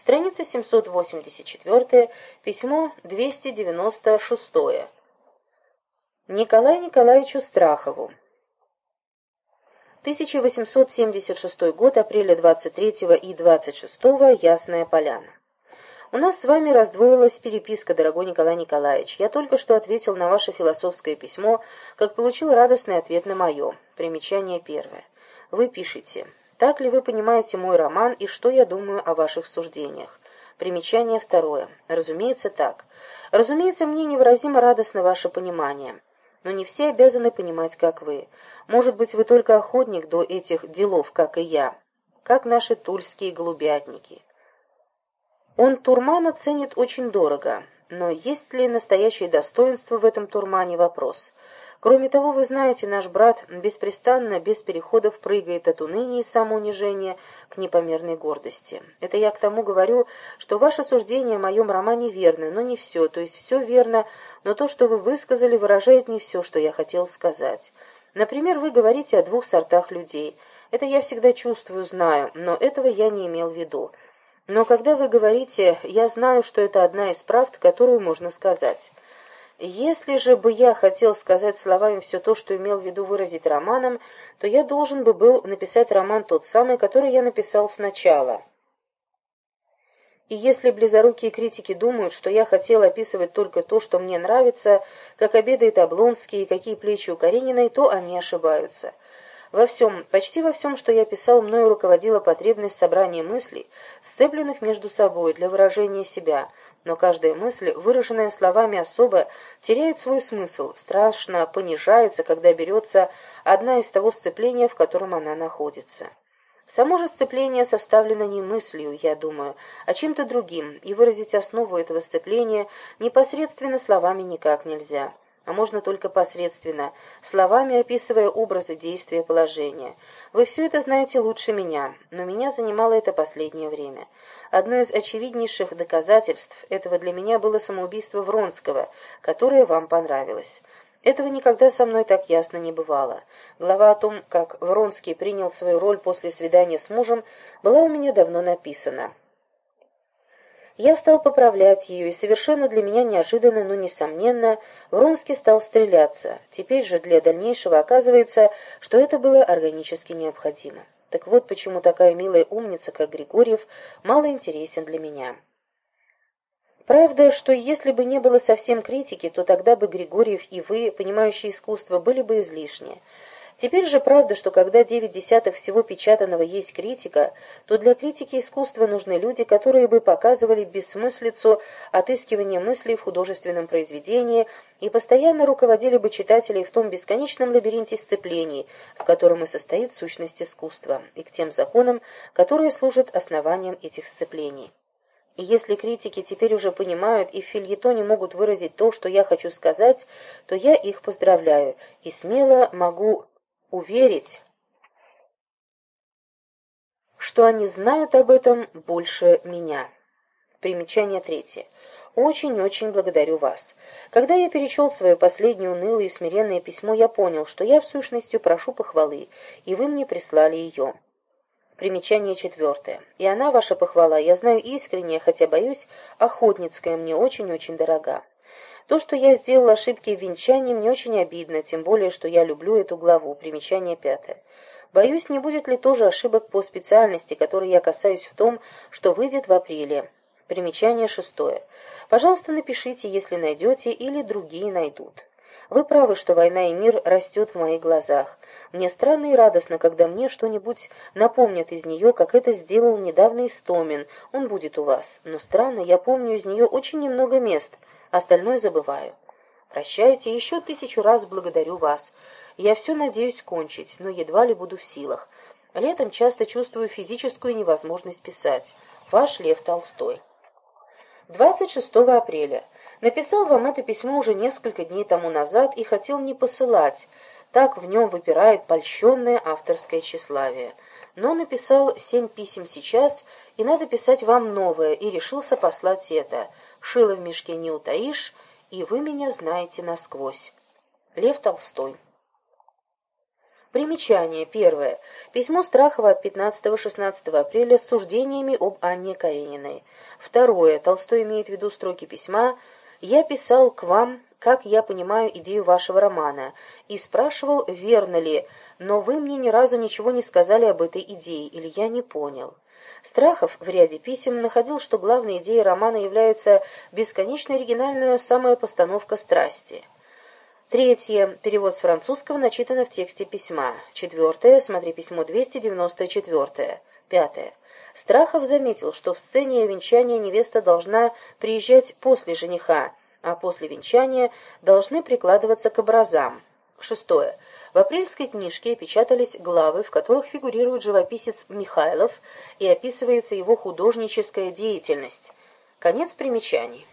Страница 784, письмо 296. Николаю Николаевичу Страхову. 1876 год, апреля 23 и 26, Ясная Поляна. У нас с вами раздвоилась переписка, дорогой Николай Николаевич. Я только что ответил на ваше философское письмо, как получил радостный ответ на мое. Примечание первое. Вы пишете. Так ли вы понимаете мой роман и что я думаю о ваших суждениях? Примечание второе. Разумеется, так. Разумеется, мне невыразимо радостно ваше понимание. Но не все обязаны понимать, как вы. Может быть, вы только охотник до этих делов, как и я. Как наши тульские голубятники. Он Турмана ценит очень дорого. Но есть ли настоящее достоинство в этом Турмане – вопрос. Кроме того, вы знаете, наш брат беспрестанно, без переходов прыгает от уныния и самоунижения к непомерной гордости. Это я к тому говорю, что ваше суждение о моем романе верно, но не все, то есть все верно, но то, что вы высказали, выражает не все, что я хотел сказать. Например, вы говорите о двух сортах людей. Это я всегда чувствую, знаю, но этого я не имел в виду. Но когда вы говорите, я знаю, что это одна из правд, которую можно сказать. Если же бы я хотел сказать словами все то, что имел в виду выразить романом, то я должен бы был написать роман тот самый, который я написал сначала. И если близорукие критики думают, что я хотел описывать только то, что мне нравится, как обедает Облонский и какие плечи у Карениной, то они ошибаются. Во всем, почти во всем, что я писал, мною руководила потребность собрания мыслей, сцепленных между собой для выражения себя – но каждая мысль, выраженная словами особо, теряет свой смысл, страшно понижается, когда берется одна из того сцепления, в котором она находится. Само же сцепление составлено не мыслью, я думаю, а чем-то другим, и выразить основу этого сцепления непосредственно словами никак нельзя а можно только посредственно, словами описывая образы действия положения. Вы все это знаете лучше меня, но меня занимало это последнее время. Одно из очевиднейших доказательств этого для меня было самоубийство Вронского, которое вам понравилось. Этого никогда со мной так ясно не бывало. Глава о том, как Вронский принял свою роль после свидания с мужем, была у меня давно написана. Я стал поправлять ее, и совершенно для меня неожиданно, но несомненно, Вронский стал стреляться. Теперь же для дальнейшего оказывается, что это было органически необходимо. Так вот почему такая милая умница, как Григорьев, мало интересен для меня. Правда, что если бы не было совсем критики, то тогда бы Григорьев и вы, понимающие искусство, были бы излишние. Теперь же правда, что когда девять десятых всего печатанного есть критика, то для критики искусства нужны люди, которые бы показывали бессмыслицу отыскивания мыслей в художественном произведении и постоянно руководили бы читателей в том бесконечном лабиринте сцеплений, в котором и состоит сущность искусства, и к тем законам, которые служат основанием этих сцеплений. И если критики теперь уже понимают и в фильетоне могут выразить то, что я хочу сказать, то я их поздравляю и смело могу уверить, что они знают об этом больше меня. Примечание третье. Очень-очень благодарю вас. Когда я перечел свое последнее унылое и смиренное письмо, я понял, что я в сущности прошу похвалы, и вы мне прислали ее. Примечание четвертое. И она, ваша похвала, я знаю искренне, хотя, боюсь, охотницкая мне очень-очень дорога. То, что я сделал ошибки в венчании, мне очень обидно, тем более, что я люблю эту главу. Примечание пятое. Боюсь, не будет ли тоже ошибок по специальности, которой я касаюсь в том, что выйдет в апреле. Примечание шестое. Пожалуйста, напишите, если найдете, или другие найдут. Вы правы, что война и мир растет в моих глазах. Мне странно и радостно, когда мне что-нибудь напомнят из нее, как это сделал недавно Истомин. Он будет у вас. Но странно, я помню из нее очень немного мест — остальное забываю. Прощайте, еще тысячу раз благодарю вас. Я все надеюсь кончить, но едва ли буду в силах. Летом часто чувствую физическую невозможность писать. Ваш Лев Толстой. 26 апреля. Написал вам это письмо уже несколько дней тому назад и хотел не посылать. Так в нем выпирает польщенное авторское тщеславие. Но написал семь писем сейчас, и надо писать вам новое, и решился послать это — шило в мешке не утаишь, и вы меня знаете насквозь. Лев Толстой Примечание. Первое. Письмо Страхова от 15-16 апреля с суждениями об Анне Карениной. Второе. Толстой имеет в виду строки письма «Я писал к вам, как я понимаю идею вашего романа, и спрашивал, верно ли, но вы мне ни разу ничего не сказали об этой идее, или я не понял». Страхов в ряде писем находил, что главной идеей романа является бесконечно оригинальная самая постановка страсти. Третье. Перевод с французского начитано в тексте письма. Четвертое. Смотри письмо 294. Пятое. Страхов заметил, что в сцене венчания невеста должна приезжать после жениха, а после венчания должны прикладываться к образам. Шестое. В апрельской книжке печатались главы, в которых фигурирует живописец Михайлов и описывается его художническая деятельность. Конец примечаний.